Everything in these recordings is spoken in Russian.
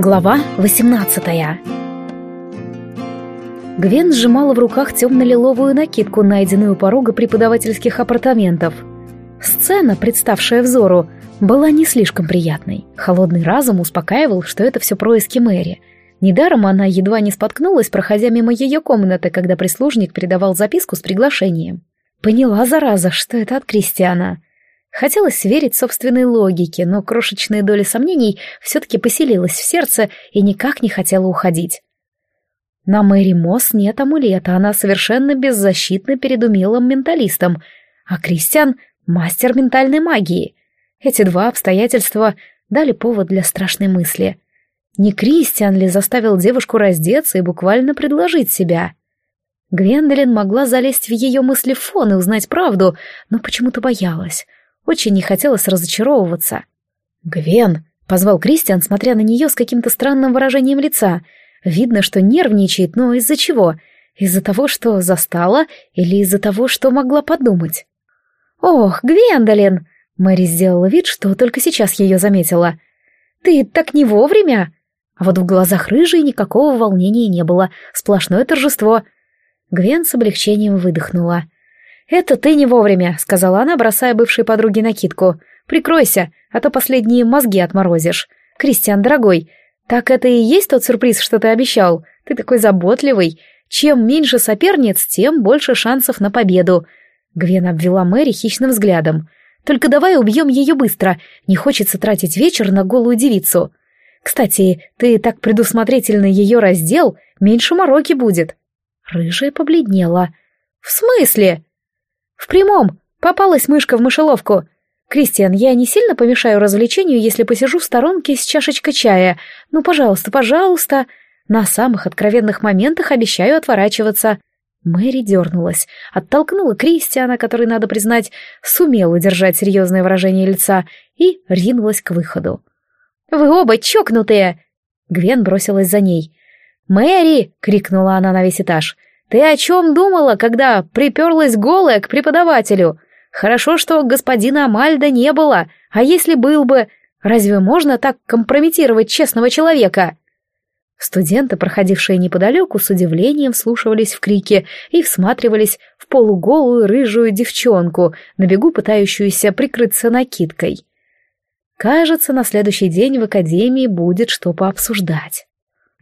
Глава 18 Гвен сжимала в руках темно-лиловую накидку, найденную у порога преподавательских апартаментов. Сцена, представшая взору, была не слишком приятной. Холодный разум успокаивал, что это все происки Мэри. Недаром она едва не споткнулась, проходя мимо ее комнаты, когда прислужник передавал записку с приглашением. Поняла, зараза, что это от Кристиана. Хотелось верить собственной логике, но крошечная доля сомнений все-таки поселилась в сердце и никак не хотела уходить. На Мэри Мосс нет амулета, она совершенно беззащитна перед умелым менталистом, а Кристиан — мастер ментальной магии. Эти два обстоятельства дали повод для страшной мысли. Не Кристиан ли заставил девушку раздеться и буквально предложить себя? Гвендолин могла залезть в ее мысли фон и узнать правду, но почему-то боялась — очень не хотелось разочаровываться. «Гвен!» — позвал Кристиан, смотря на нее с каким-то странным выражением лица. Видно, что нервничает, но из-за чего? Из-за того, что застала, или из-за того, что могла подумать? «Ох, Гвендолин!» — Мэри сделала вид, что только сейчас ее заметила. «Ты так не вовремя!» А вот в глазах рыжей никакого волнения не было, сплошное торжество. Гвен с облегчением выдохнула. «Это ты не вовремя», — сказала она, бросая бывшей подруге накидку. «Прикройся, а то последние мозги отморозишь. Кристиан, дорогой, так это и есть тот сюрприз, что ты обещал? Ты такой заботливый. Чем меньше соперниц, тем больше шансов на победу». Гвен обвела Мэри хищным взглядом. «Только давай убьем ее быстро. Не хочется тратить вечер на голую девицу. Кстати, ты так предусмотрительно ее раздел, меньше мороки будет». Рыжая побледнела. «В смысле?» «В прямом! Попалась мышка в мышеловку!» «Кристиан, я не сильно помешаю развлечению, если посижу в сторонке с чашечкой чая. Ну, пожалуйста, пожалуйста!» На самых откровенных моментах обещаю отворачиваться. Мэри дернулась, оттолкнула Кристиана, который, надо признать, сумел удержать серьезное выражение лица, и ринулась к выходу. «Вы оба чокнутые!» Гвен бросилась за ней. «Мэри!» — крикнула она на весь этаж. Ты о чем думала, когда приперлась голая к преподавателю? Хорошо, что господина Амальда не было, а если был бы, разве можно так компрометировать честного человека?» Студенты, проходившие неподалеку, с удивлением вслушивались в крики и всматривались в полуголую рыжую девчонку, на бегу пытающуюся прикрыться накидкой. Кажется, на следующий день в академии будет что пообсуждать.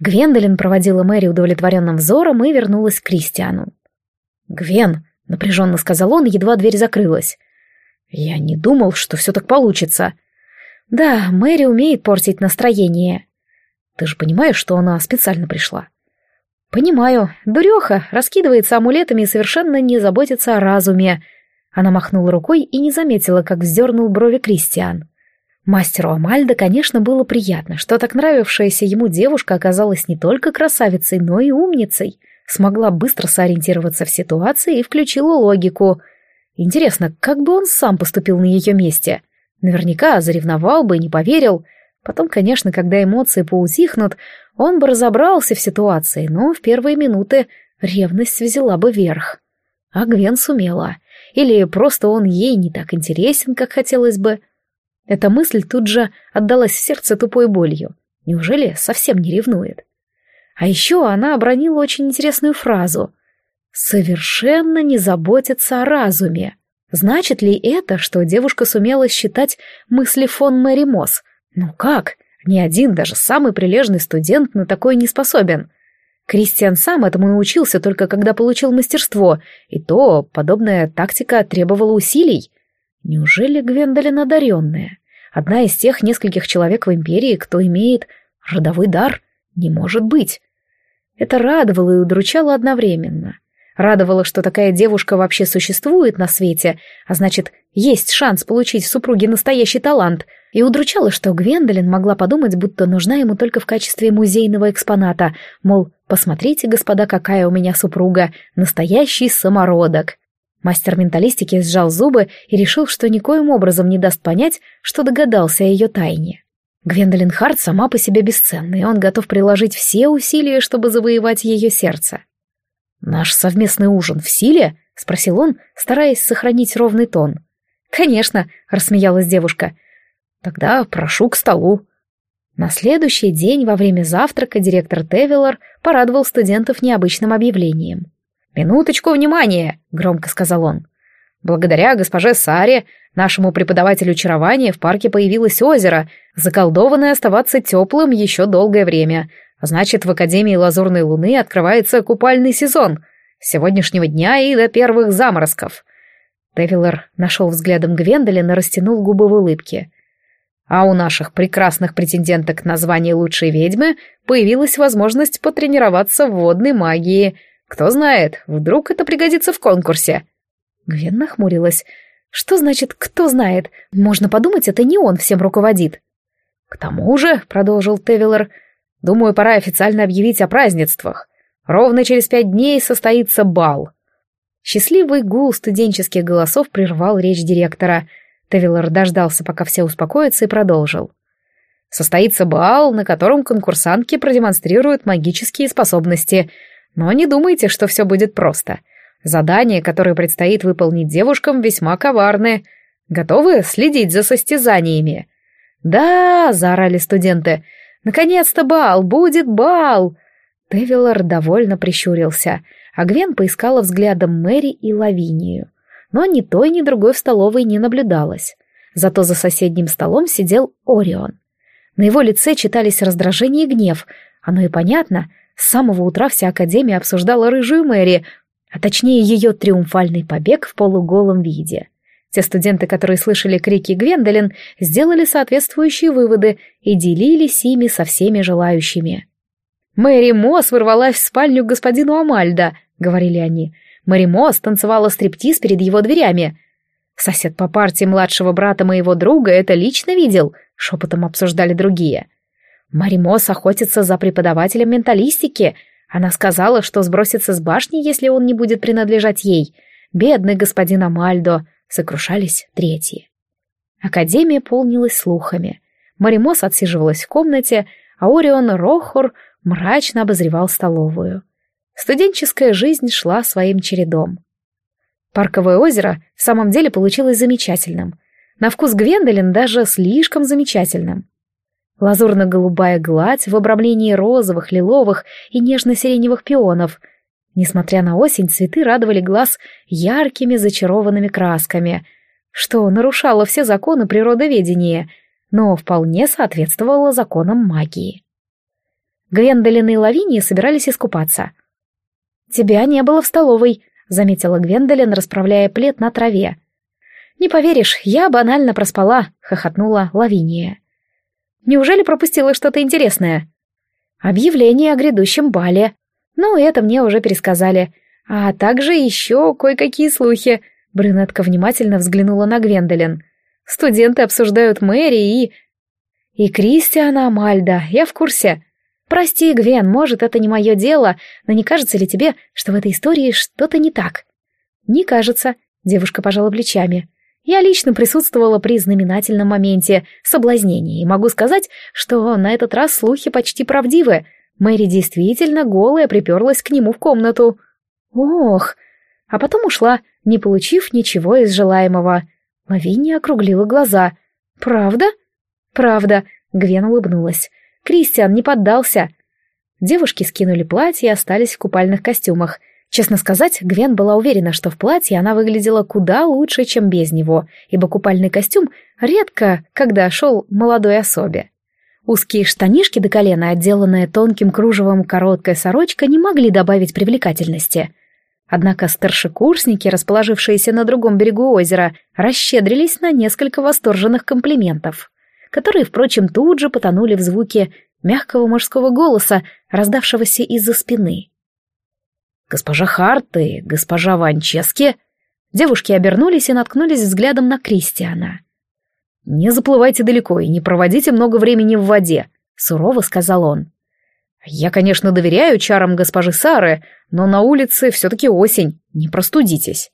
Гвендолин проводила Мэри удовлетворенным взором и вернулась к Кристиану. «Гвен», — напряженно сказал он, едва дверь закрылась. «Я не думал, что все так получится». «Да, Мэри умеет портить настроение». «Ты же понимаешь, что она специально пришла?» «Понимаю. Дуреха раскидывается амулетами и совершенно не заботится о разуме». Она махнула рукой и не заметила, как вздернул брови Кристиан. Мастеру Амальда, конечно, было приятно, что так нравившаяся ему девушка оказалась не только красавицей, но и умницей, смогла быстро сориентироваться в ситуации и включила логику. Интересно, как бы он сам поступил на ее месте? Наверняка заревновал бы и не поверил. Потом, конечно, когда эмоции поутихнут, он бы разобрался в ситуации, но в первые минуты ревность взяла бы верх. А Гвен сумела. Или просто он ей не так интересен, как хотелось бы. Эта мысль тут же отдалась в сердце тупой болью. Неужели совсем не ревнует? А еще она обронила очень интересную фразу. «Совершенно не заботится о разуме». Значит ли это, что девушка сумела считать мысли фон Мэри Мосс? Ну как? Ни один, даже самый прилежный студент на такое не способен. Кристиан сам этому научился только когда получил мастерство, и то подобная тактика требовала усилий. Неужели Гвендолин одаренная? Одна из тех нескольких человек в империи, кто имеет родовой дар? Не может быть. Это радовало и удручало одновременно. Радовало, что такая девушка вообще существует на свете, а значит, есть шанс получить в супруге настоящий талант, и удручало, что Гвендолин могла подумать, будто нужна ему только в качестве музейного экспоната, мол, посмотрите, господа, какая у меня супруга, настоящий самородок. Мастер менталистики сжал зубы и решил, что никоим образом не даст понять, что догадался о ее тайне. Гвендолин Харт сама по себе бесценна, и он готов приложить все усилия, чтобы завоевать ее сердце. «Наш совместный ужин в силе?» — спросил он, стараясь сохранить ровный тон. «Конечно», — рассмеялась девушка. «Тогда прошу к столу». На следующий день во время завтрака директор Тевиллер порадовал студентов необычным объявлением. «Минуточку внимания!» — громко сказал он. «Благодаря госпоже Саре, нашему преподавателю чарования, в парке появилось озеро, заколдованное оставаться теплым еще долгое время. Значит, в Академии Лазурной Луны открывается купальный сезон. С сегодняшнего дня и до первых заморозков». Тевиллер нашел взглядом Гвендолин и растянул губы в улыбке. А у наших прекрасных претенденток на звание лучшей ведьмы появилась возможность потренироваться в водной магии. Кто знает, вдруг это пригодится в конкурсе. Гвен нахмурилась. Что значит «кто знает»? Можно подумать, это не он всем руководит. К тому же, продолжил Тевиллер, думаю, пора официально объявить о празднествах. Ровно через пять дней состоится бал. Счастливый гул студенческих голосов прервал речь директора — Тевиллер дождался, пока все успокоятся, и продолжил. Состоится бал, на котором конкурсантки продемонстрируют магические способности. Но не думайте, что все будет просто. Задания, которые предстоит выполнить девушкам, весьма коварны. Готовы следить за состязаниями? «Да!» — заорали студенты. «Наконец-то бал! Будет бал!» Тевиллер довольно прищурился, а Гвен поискала взглядом Мэри и Лавинию но ни той, ни другой в столовой не наблюдалось. Зато за соседним столом сидел Орион. На его лице читались раздражение и гнев. Оно и понятно, с самого утра вся Академия обсуждала рыжую Мэри, а точнее ее триумфальный побег в полуголом виде. Те студенты, которые слышали крики Гвендолин, сделали соответствующие выводы и делились ими со всеми желающими. «Мэри Мосс ворвалась в спальню к господину Амальда», — говорили они, — Маримос танцевала стриптиз перед его дверями. Сосед по партии младшего брата моего друга это лично видел, шепотом обсуждали другие. Маримос охотится за преподавателем менталистики. Она сказала, что сбросится с башни, если он не будет принадлежать ей. Бедный господин Амальдо, сокрушались третьи. Академия полнилась слухами. Маримос отсиживалась в комнате, а Орион Рохор мрачно обозревал столовую. Студенческая жизнь шла своим чередом. Парковое озеро в самом деле получилось замечательным. На вкус Гвендолин даже слишком замечательным. Лазурно-голубая гладь в обрамлении розовых, лиловых и нежно-сиреневых пионов. Несмотря на осень, цветы радовали глаз яркими зачарованными красками, что нарушало все законы природоведения, но вполне соответствовало законам магии. Гвендолин и Лавиния собирались искупаться — «Тебя не было в столовой», — заметила Гвендолин, расправляя плед на траве. «Не поверишь, я банально проспала», — хохотнула Лавиния. «Неужели пропустила что-то интересное?» «Объявление о грядущем бале. Ну, это мне уже пересказали. А также еще кое-какие слухи». Брюнетка внимательно взглянула на Гвендолин. «Студенты обсуждают Мэри и...» «И Кристиана Амальда, я в курсе. «Прости, Гвен, может, это не мое дело, но не кажется ли тебе, что в этой истории что-то не так?» «Не кажется», — девушка пожала плечами. «Я лично присутствовала при знаменательном моменте соблазнения и могу сказать, что на этот раз слухи почти правдивы. Мэри действительно голая приперлась к нему в комнату». «Ох!» А потом ушла, не получив ничего из желаемого. Лавиния округлила глаза. «Правда?» «Правда», — Гвен улыбнулась. Кристиан не поддался. Девушки скинули платье и остались в купальных костюмах. Честно сказать, Гвен была уверена, что в платье она выглядела куда лучше, чем без него, ибо купальный костюм редко, когда шел молодой особе. Узкие штанишки до колена, отделанная тонким кружевом короткая сорочка, не могли добавить привлекательности. Однако старшекурсники, расположившиеся на другом берегу озера, расщедрились на несколько восторженных комплиментов которые, впрочем, тут же потонули в звуке мягкого мужского голоса, раздавшегося из-за спины. «Госпожа Харт и госпожа Ванчески...» Девушки обернулись и наткнулись взглядом на Кристиана. «Не заплывайте далеко и не проводите много времени в воде», — сурово сказал он. «Я, конечно, доверяю чарам госпожи Сары, но на улице все-таки осень, не простудитесь.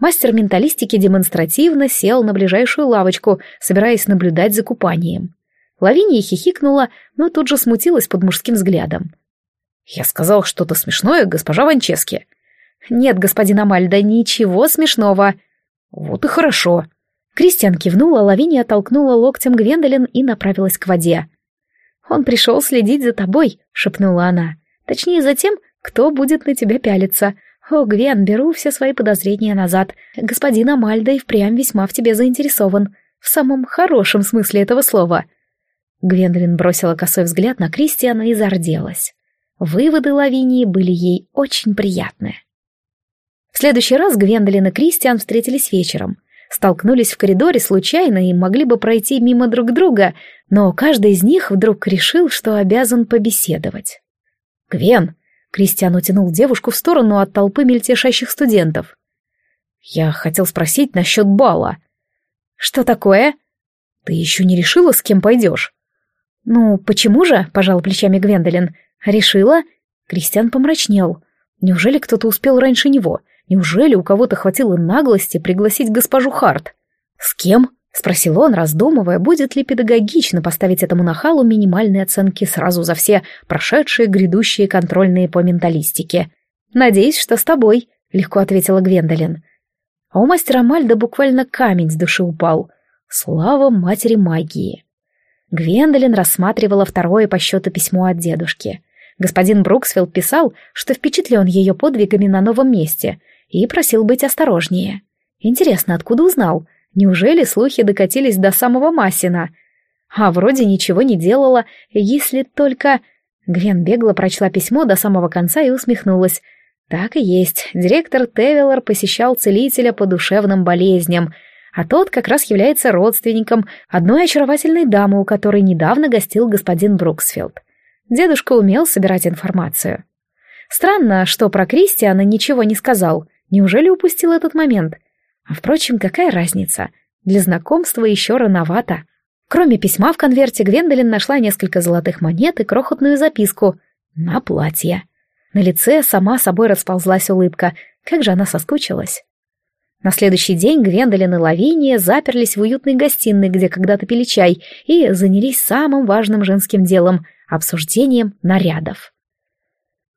Мастер менталистики демонстративно сел на ближайшую лавочку, собираясь наблюдать за купанием. Лавиния хихикнула, но тут же смутилась под мужским взглядом. «Я сказал что-то смешное, госпожа Ванчески». «Нет, господин Амальда, ничего смешного». «Вот и хорошо». Кристиан кивнула, Лавиния толкнула локтем Гвендолин и направилась к воде. «Он пришел следить за тобой», — шепнула она. «Точнее, за тем, кто будет на тебя пялиться. О, Гвен, беру все свои подозрения назад. Господин Амальда и впрямь весьма в тебе заинтересован. В самом хорошем смысле этого слова». Гвендолин бросила косой взгляд на Кристиана и зарделась. Выводы Лавинии были ей очень приятны. В следующий раз Гвендолин и Кристиан встретились вечером. Столкнулись в коридоре случайно и могли бы пройти мимо друг друга, но каждый из них вдруг решил, что обязан побеседовать. «Гвен!» — Кристиан утянул девушку в сторону от толпы мельтешащих студентов. «Я хотел спросить насчет бала». «Что такое?» «Ты еще не решила, с кем пойдешь?» «Ну, почему же?» — пожал плечами Гвендолин. «Решила?» Кристиан помрачнел. «Неужели кто-то успел раньше него? Неужели у кого-то хватило наглости пригласить госпожу Харт?» «С кем?» — спросил он, раздумывая, будет ли педагогично поставить этому нахалу минимальные оценки сразу за все прошедшие грядущие контрольные по менталистике. «Надеюсь, что с тобой», — легко ответила Гвендолин. А у мастера Мальда буквально камень с души упал. Слава матери магии. Гвендолин рассматривала второе по счету письмо от дедушки. Господин Бруксфилд писал, что впечатлен ее подвигами на новом месте и просил быть осторожнее. Интересно, откуда узнал? Неужели слухи докатились до самого Массина? А вроде ничего не делала, если только... Гвен бегло прочла письмо до самого конца и усмехнулась. Так и есть, директор Тевелор посещал целителя по душевным болезням — а тот как раз является родственником одной очаровательной дамы, у которой недавно гостил господин Бруксфилд. Дедушка умел собирать информацию. Странно, что про Кристиана ничего не сказал. Неужели упустил этот момент? А впрочем, какая разница? Для знакомства еще рановато. Кроме письма в конверте, Гвендолин нашла несколько золотых монет и крохотную записку на платье. На лице сама собой расползлась улыбка. Как же она соскучилась. На следующий день Гвендолин и Лавиния заперлись в уютной гостиной, где когда-то пили чай, и занялись самым важным женским делом — обсуждением нарядов.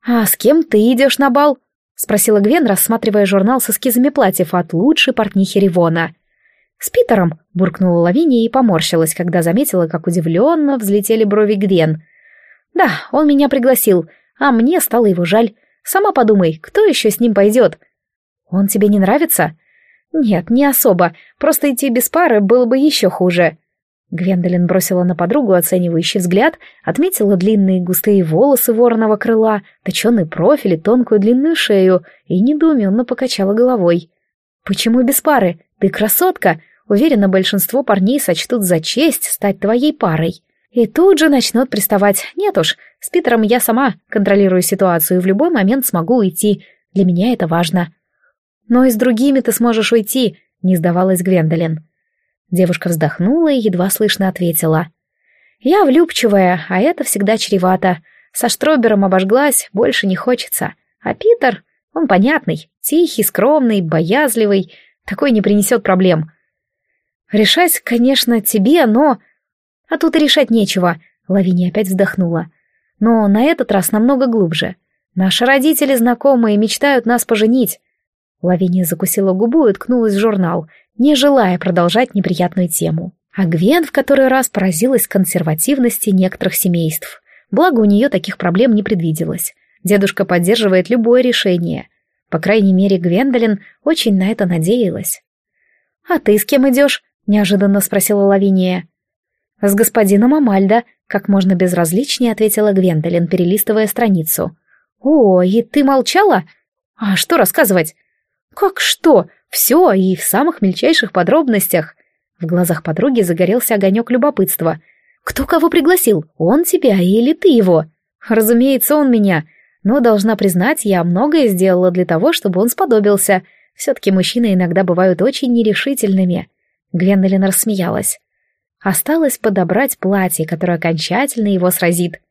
«А с кем ты идешь на бал?» — спросила Гвен, рассматривая журнал с эскизами платьев от лучшей портнихи Ривона. «С Питером!» — буркнула Лавиния и поморщилась, когда заметила, как удивленно взлетели брови Гвен. «Да, он меня пригласил, а мне стало его жаль. Сама подумай, кто еще с ним пойдет?» «Он тебе не нравится?» «Нет, не особо. Просто идти без пары было бы еще хуже». Гвендолин бросила на подругу оценивающий взгляд, отметила длинные густые волосы вороного крыла, точеный профиль и тонкую длинную шею и недоуменно покачала головой. «Почему без пары? Ты красотка! Уверена, большинство парней сочтут за честь стать твоей парой. И тут же начнут приставать. Нет уж, с Питером я сама контролирую ситуацию и в любой момент смогу уйти. Для меня это важно». «Но и с другими ты сможешь уйти», — не сдавалась Гвендолин. Девушка вздохнула и едва слышно ответила. «Я влюбчивая, а это всегда чревато. Со Штробером обожглась, больше не хочется. А Питер, он понятный, тихий, скромный, боязливый, такой не принесет проблем. Решать, конечно, тебе, но... А тут и решать нечего», — Лавиния опять вздохнула. «Но на этот раз намного глубже. Наши родители знакомые мечтают нас поженить. Лавиния закусила губу и ткнулась в журнал, не желая продолжать неприятную тему. А Гвен в который раз поразилась консервативности некоторых семейств. Благо, у нее таких проблем не предвиделось. Дедушка поддерживает любое решение. По крайней мере, Гвендолин очень на это надеялась. «А ты с кем идешь?» — неожиданно спросила Лавиния. «С господином Амальдо», — как можно безразличнее ответила Гвендолин, перелистывая страницу. «О, и ты молчала? А что рассказывать? «Как что? Все и в самых мельчайших подробностях». В глазах подруги загорелся огонек любопытства. «Кто кого пригласил? Он тебя или ты его?» «Разумеется, он меня. Но, должна признать, я многое сделала для того, чтобы он сподобился. Все-таки мужчины иногда бывают очень нерешительными». Гвендолин рассмеялась. Осталось подобрать платье, которое окончательно его сразит.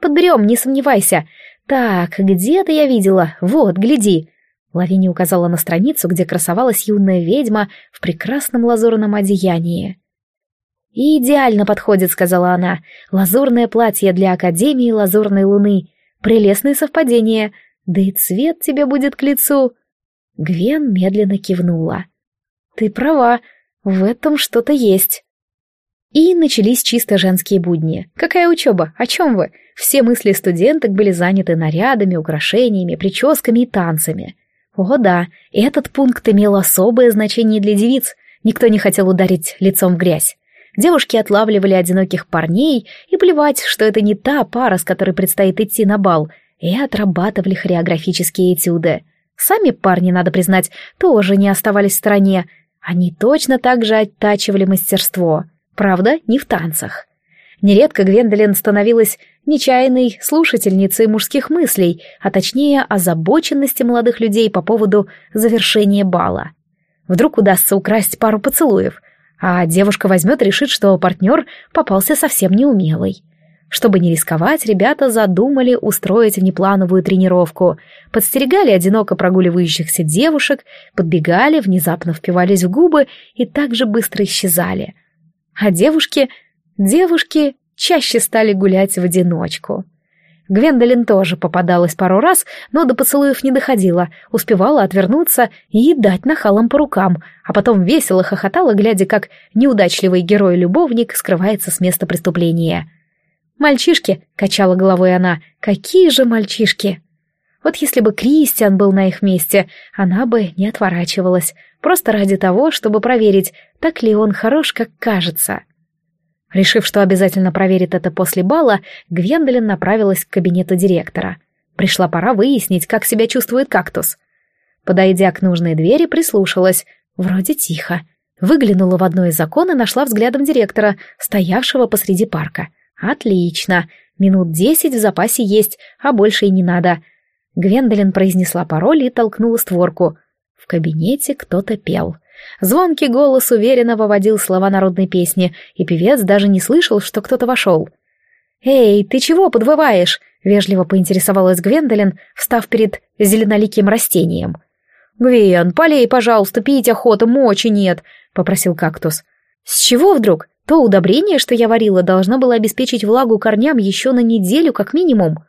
«Подберем, не сомневайся. Так, где-то я видела. Вот, гляди». Лавини указала на страницу, где красовалась юная ведьма в прекрасном лазурном одеянии. «Идеально подходит», — сказала она. «Лазурное платье для Академии Лазурной Луны. Прелестное совпадение. Да и цвет тебе будет к лицу». Гвен медленно кивнула. «Ты права, в этом что-то есть». И начались чисто женские будни. Какая учеба? О чем вы? Все мысли студенток были заняты нарядами, украшениями, прическами и танцами. О да, этот пункт имел особое значение для девиц. Никто не хотел ударить лицом в грязь. Девушки отлавливали одиноких парней и плевать, что это не та пара, с которой предстоит идти на бал, и отрабатывали хореографические этюды. Сами парни, надо признать, тоже не оставались в стороне. Они точно так же оттачивали мастерство. Правда, не в танцах. Нередко Гвендолин становилась нечаянной слушательницей мужских мыслей, а точнее озабоченности молодых людей по поводу завершения бала. Вдруг удастся украсть пару поцелуев, а девушка возьмет и решит, что партнер попался совсем неумелый. Чтобы не рисковать, ребята задумали устроить внеплановую тренировку, подстерегали одиноко прогуливающихся девушек, подбегали, внезапно впивались в губы и так же быстро исчезали. А девушки... девушки чаще стали гулять в одиночку. Гвендолин тоже попадалась пару раз, но до поцелуев не доходила, успевала отвернуться и дать нахалом по рукам, а потом весело хохотала, глядя, как неудачливый герой-любовник скрывается с места преступления. «Мальчишки», — качала головой она, — «какие же мальчишки!» Вот если бы Кристиан был на их месте, она бы не отворачивалась, просто ради того, чтобы проверить, так ли он хорош, как кажется. Решив, что обязательно проверит это после бала, Гвендолин направилась к кабинету директора. Пришла пора выяснить, как себя чувствует кактус. Подойдя к нужной двери, прислушалась. Вроде тихо. Выглянула в одно из окон и нашла взглядом директора, стоявшего посреди парка. «Отлично. Минут десять в запасе есть, а больше и не надо». Гвендолин произнесла пароль и толкнула створку. В кабинете кто-то пел. Звонкий голос уверенно выводил слова народной песни, и певец даже не слышал, что кто-то вошел. «Эй, ты чего подвываешь?» — вежливо поинтересовалась Гвендолин, встав перед зеленоликим растением. «Гвен, полей, пожалуйста, пить охота, мочи нет», — попросил кактус. «С чего вдруг? То удобрение, что я варила, должно было обеспечить влагу корням еще на неделю как минимум».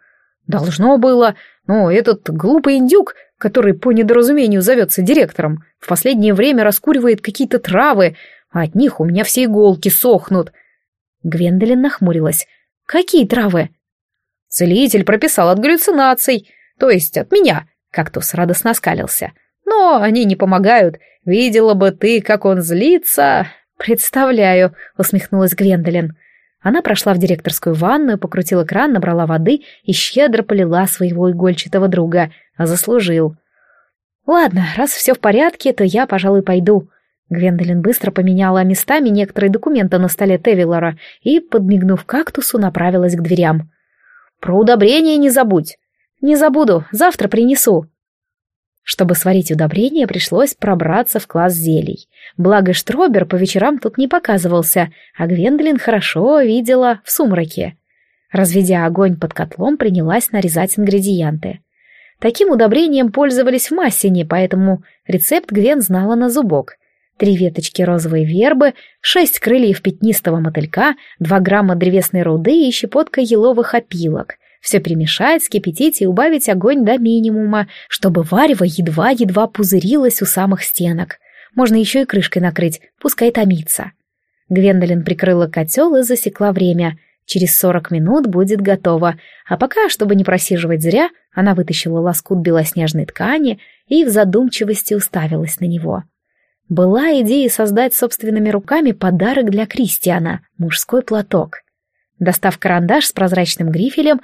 «Должно было, но этот глупый индюк который по недоразумению зовется директором, в последнее время раскуривает какие-то травы, а от них у меня все иголки сохнут. Гвендолин нахмурилась. «Какие травы?» «Целитель прописал от галлюцинаций, то есть от меня», — кактус радостно оскалился. «Но они не помогают. Видела бы ты, как он злится...» «Представляю», — усмехнулась Гвендолин. Она прошла в директорскую ванную, покрутила кран, набрала воды и щедро полила своего игольчатого друга. А заслужил. «Ладно, раз все в порядке, то я, пожалуй, пойду». Гвендолин быстро поменяла местами некоторые документы на столе Тевилора и, подмигнув кактусу, направилась к дверям. «Про удобрение не забудь». «Не забуду, завтра принесу». Чтобы сварить удобрение, пришлось пробраться в класс зелий. Благо Штробер по вечерам тут не показывался, а Гвендолин хорошо видела в сумраке. Разведя огонь под котлом, принялась нарезать ингредиенты. Таким удобрением пользовались в Массине, поэтому рецепт Гвен знала на зубок. Три веточки розовой вербы, шесть крыльев пятнистого мотылька, два грамма древесной руды и щепотка еловых опилок. Все перемешать, скипятить и убавить огонь до минимума, чтобы варево едва-едва пузырилось у самых стенок. Можно еще и крышкой накрыть, пускай томится. Гвендолин прикрыла котел и засекла время. Через сорок минут будет готово. А пока, чтобы не просиживать зря, она вытащила лоскут белоснежной ткани и в задумчивости уставилась на него. Была идея создать собственными руками подарок для Кристиана — мужской платок. Достав карандаш с прозрачным грифелем,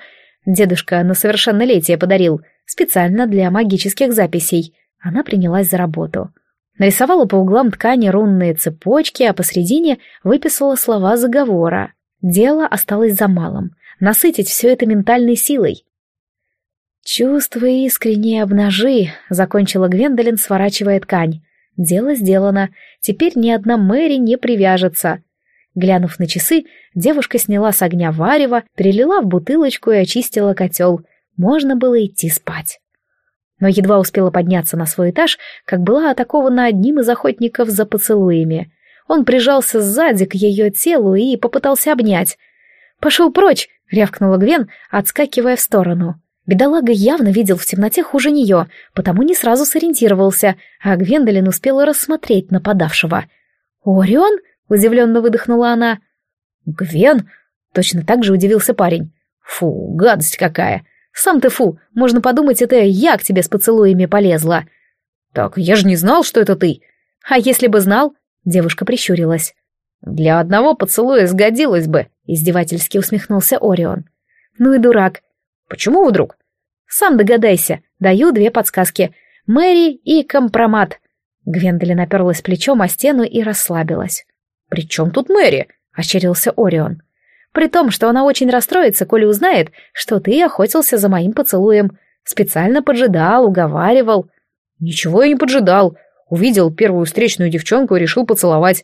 Дедушка на совершеннолетие подарил, специально для магических записей. Она принялась за работу. Нарисовала по углам ткани рунные цепочки, а посредине выписала слова заговора. Дело осталось за малым — насытить все это ментальной силой. «Чувства искренние обнажи», — закончила Гвендолин, сворачивая ткань. «Дело сделано. Теперь ни одна Мэри не привяжется. Глянув на часы, девушка сняла с огня варево, перелила в бутылочку и очистила котел. Можно было идти спать. Но едва успела подняться на свой этаж, как была атакована одним из охотников за поцелуями. Он прижался сзади к ее телу и попытался обнять. «Пошел прочь!» — рявкнула Гвен, отскакивая в сторону. Бедолага явно видел в темноте хуже нее, потому не сразу сориентировался, а Гвендолин успела рассмотреть нападавшего. «Орион?» — удивленно выдохнула она. «Гвен?» — точно так же удивился парень. «Фу, гадость какая! Сам ты фу, можно подумать, это я к тебе с поцелуями полезла». «Так я же не знал, что это ты». «А если бы знал?» — девушка прищурилась. «Для одного поцелуя сгодилось бы», — издевательски усмехнулся Орион. «Ну и дурак. Почему вдруг?» «Сам догадайся. Даю две подсказки. Мэри и компромат». Гвендолин оперлась плечом о стену и расслабилась. «При чем тут Мэри?» — ощерился Орион. «При том, что она очень расстроится, коли узнает, что ты охотился за моим поцелуем. Специально поджидал, уговаривал». «Ничего я не поджидал. Увидел первую встречную девчонку и решил поцеловать.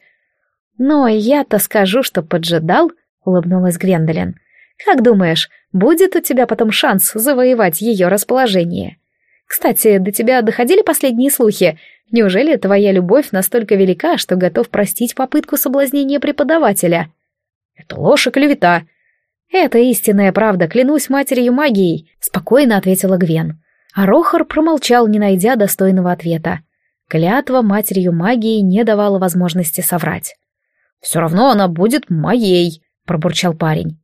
«Но я-то скажу, что поджидал», — улыбнулась Гвендолин. «Как думаешь, будет у тебя потом шанс завоевать ее расположение? Кстати, до тебя доходили последние слухи. Неужели твоя любовь настолько велика, что готов простить попытку соблазнения преподавателя?» «Это ложь и клевета». «Это истинная правда, клянусь матерью магией», — спокойно ответила Гвен. А Рохар промолчал, не найдя достойного ответа. Клятва матерью магии не давала возможности соврать. «Все равно она будет моей», — пробурчал парень.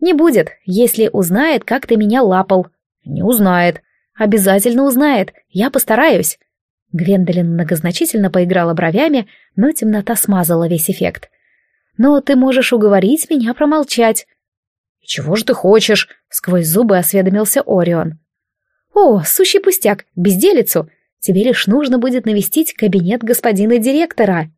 «Не будет, если узнает, как ты меня лапал». «Не узнает». «Обязательно узнает. Я постараюсь». Гвендолин многозначительно поиграла бровями, но темнота смазала весь эффект. «Но ты можешь уговорить меня промолчать». «Чего же ты хочешь?» — сквозь зубы осведомился Орион. «О, сущий пустяк, безделицу. Тебе лишь нужно будет навестить кабинет господина директора».